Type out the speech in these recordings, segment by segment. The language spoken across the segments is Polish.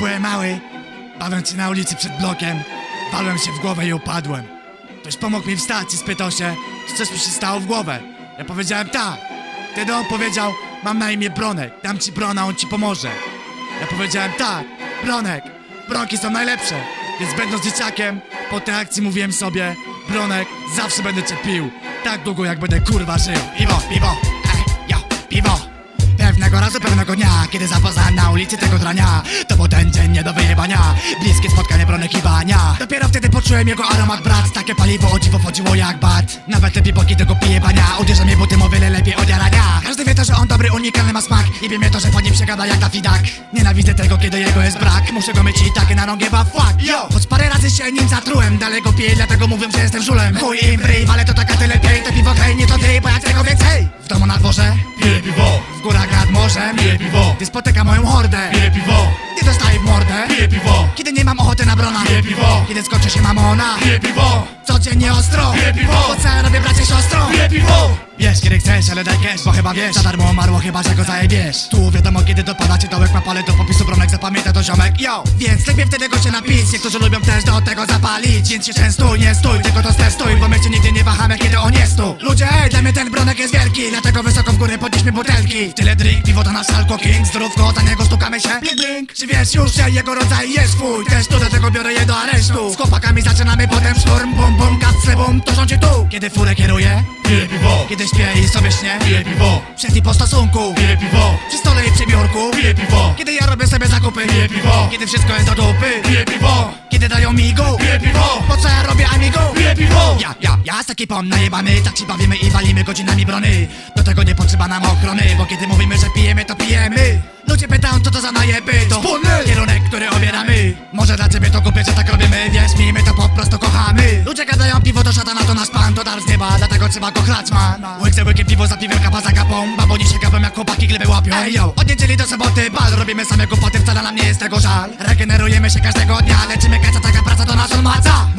byłem mały, bawiąc się na ulicy przed blokiem, walłem się w głowę i upadłem. Ktoś pomógł mi wstać i spytał się, czy coś mi się stało w głowę. Ja powiedziałem tak. Wtedy on powiedział, mam na imię Bronek, dam ci Brona, on ci pomoże. Ja powiedziałem tak, Bronek, Bronki są najlepsze. Więc będąc dzieciakiem, po tej akcji mówiłem sobie, Bronek, zawsze będę cię pił. Tak długo jak będę kurwa żył. Piwo, piwo, ej, yo, piwo. Pewnego razu, pewnego dnia, kiedy zapoznałem na ulicy tego drania To był ten dzień nie do wyjebania. Bliskie spotkanie bronek i bania Dopiero wtedy poczułem jego aromat brat. Takie paliwo o dziwo wchodziło jak bat. Nawet te pipo kiedy go pije bania Uderza mnie buty o wiele lepiej od jarania Każdy wie to, że on dobry, unikalny ma smak. I wiem to, że po nim się gada jak Dawidak Nienawidzę tego, kiedy jego jest brak. Muszę go mieć i takie na rągie, ba fuck. Yo! Choć parę razy się nim zatrułem Dalej go piję, dlatego mówią, że jestem żulem. Chuj im ale to taka tyle To piwo na dworze, Piję piwo, w górach nad morzem? Piję piwo, Gdy spotyka moją hordę? Piję piwo, Gdy dostaję w mordę? Piję piwo, Kiedy nie mam ochoty na brona? Piję piwo, Kiedy skończy się mamona? Piję piwo, Codziennie ostro? Piję piwo. Po co ja robię bracie siostro? Piję piwo, Wiesz kiedy chcesz, ale daj cash, bo chyba wiesz. Za darmo umarło, chyba że go zajebiesz. Tu wiadomo kiedy dopada ci dołek ma pale do popisu Bronek zapamięta to ziomek, yo! Więc lepiej wtedy go się napić. Niektórzy lubią też do tego zapalić. Więc się częstuj, nie stój, tylko to stestuj Bo my się nigdy nie wahamy, kiedy on jest tu. Ludzie, ej, dla mnie ten bronek jest wielki Dlatego wysoko w górę podnieśmy butelki. Tyle drink, piwo to nasz alko king. Zdrówko, za niego stukamy się. Blink, blink. Czy wiesz już, że jego rodzaj jest twój Też tu, dlatego biorę je do aresztu. Z chłopakami zaczynamy potem szturm Bum, bum, kapsle, bum, to rządzi tu. Kiedy furę kieruję piję piwo, Kiedy śpię i sobie śnię? Piję piwo, Przed i po stosunku. Piję piwo, Przy stole i przy biurku. Piję piwo, Kiedy ja robię sobie zakupy. Piję piwo. Kiedy wszystko jest do dupy. Piję piwo, Ja z ekipą najebamy Tak się bawimy i walimy godzinami brony. Do tego nie potrzeba nam ochrony Bo kiedy mówimy, że pijemy, to pijemy. Ludzie pytają, co to za najeby To Wspólny. kierunek, który obieramy. Może dla ciebie to kupię, że tak robimy Wierz mi, my to po prostu kochamy. Ludzie gadają, piwo to szatana, to nasz pan To dar z nieba, dlatego trzeba go chlać, man. Łyk za łykiem, piwo za piwem, kapa za kapą Baboni się kapą, jak chłopaki gleby łapią. Ej, yo, od niedzieli do soboty bal Robimy same głupoty, wcale nam nie jest tego żal. Regenerujemy się każdego dnia Leczymy kaca, taka praca to nasza maca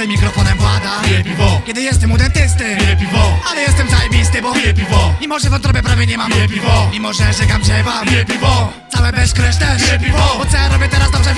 Kiedy mikrofonem włada piję piwo, Kiedy jestem u dentysty piję piwo, Ale jestem zajebisty, bo piję piwo, Mimo, że wątrobę prawie nie mam Piję piwo. Mimo, że żegam się wam piję piwo, Całe bez kresz też Piję piwo. Bo co ja robię teraz dobrze